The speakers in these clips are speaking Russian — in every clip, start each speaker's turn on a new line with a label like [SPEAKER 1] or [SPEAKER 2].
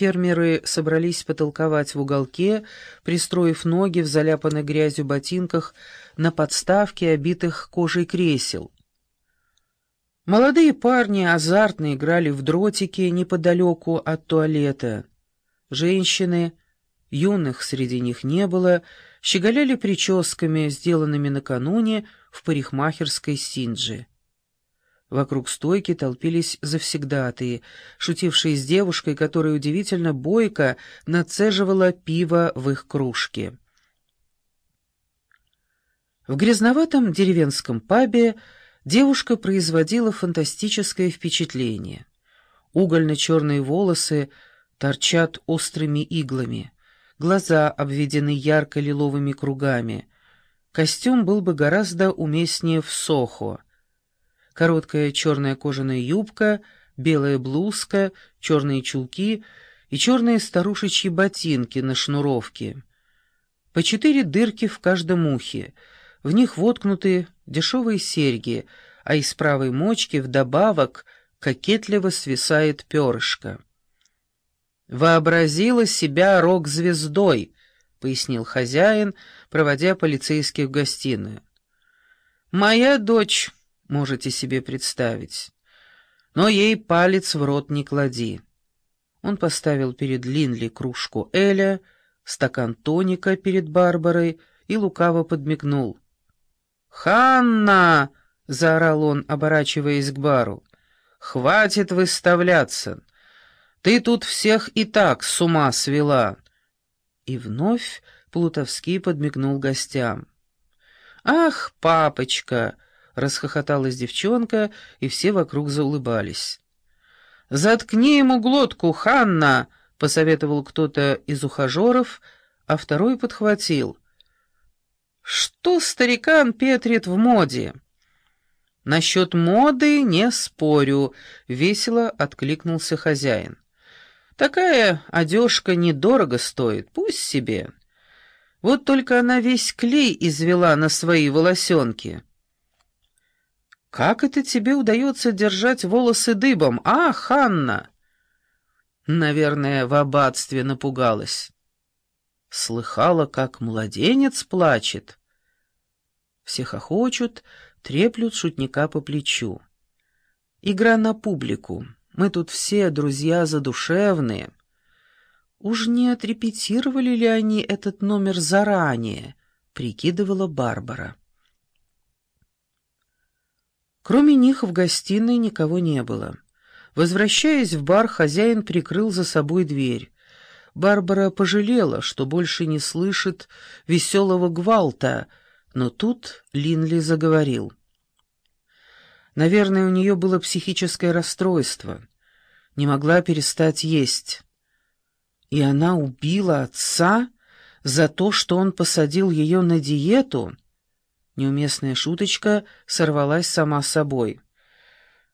[SPEAKER 1] Фермеры собрались потолковать в уголке, пристроив ноги в заляпанных грязью ботинках на подставке, обитых кожей кресел. Молодые парни азартно играли в дротики неподалеку от туалета. Женщины, юных среди них не было, щеголяли прическами, сделанными накануне в парикмахерской Синджи. Вокруг стойки толпились завсегдатые, шутившие с девушкой, которая удивительно бойко нацеживала пиво в их кружке. В грязноватом деревенском пабе девушка производила фантастическое впечатление. Угольно-черные волосы торчат острыми иглами, глаза обведены ярко-лиловыми кругами. Костюм был бы гораздо уместнее в Сохо — короткая черная кожаная юбка, белая блузка, черные чулки и черные старушечьи ботинки на шнуровке. По четыре дырки в каждом ухе, в них воткнуты дешевые серьги, а из правой мочки вдобавок кокетливо свисает перышко. «Вообразила себя рок-звездой», — пояснил хозяин, проводя полицейских в гостиную. «Моя дочь можете себе представить. Но ей палец в рот не клади. Он поставил перед Линли кружку Эля, стакан тоника перед Барбарой и лукаво подмигнул. «Ханна!» — заорал он, оборачиваясь к бару. «Хватит выставляться! Ты тут всех и так с ума свела!» И вновь Плутовский подмигнул гостям. «Ах, папочка!» Расхохоталась девчонка, и все вокруг заулыбались. «Заткни ему глотку, Ханна!» — посоветовал кто-то из ухажеров, а второй подхватил. «Что старикан петрит в моде?» «Насчет моды не спорю», — весело откликнулся хозяин. «Такая одежка недорого стоит, пусть себе. Вот только она весь клей извела на свои волосенки». «Как это тебе удается держать волосы дыбом, а, Ханна?» Наверное, в аббатстве напугалась. Слыхала, как младенец плачет. Все хохочут, треплют шутника по плечу. Игра на публику. Мы тут все друзья задушевные. Уж не отрепетировали ли они этот номер заранее? Прикидывала Барбара. Кроме них в гостиной никого не было. Возвращаясь в бар, хозяин прикрыл за собой дверь. Барбара пожалела, что больше не слышит веселого гвалта, но тут Линли заговорил. Наверное, у нее было психическое расстройство. Не могла перестать есть. И она убила отца за то, что он посадил ее на диету — Неуместная шуточка сорвалась сама собой.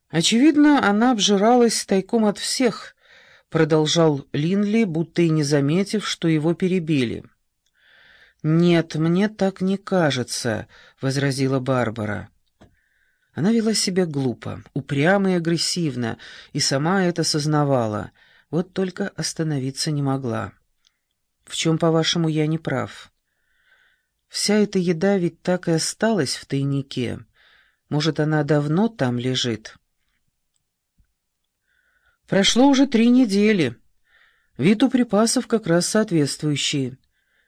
[SPEAKER 1] «Очевидно, она обжиралась тайком от всех», — продолжал Линли, будто и не заметив, что его перебили. «Нет, мне так не кажется», — возразила Барбара. Она вела себя глупо, упрямо и агрессивно, и сама это сознавала, вот только остановиться не могла. «В чем, по-вашему, я не прав?» Вся эта еда ведь так и осталась в тайнике. Может, она давно там лежит? Прошло уже три недели. Вид у припасов как раз соответствующий.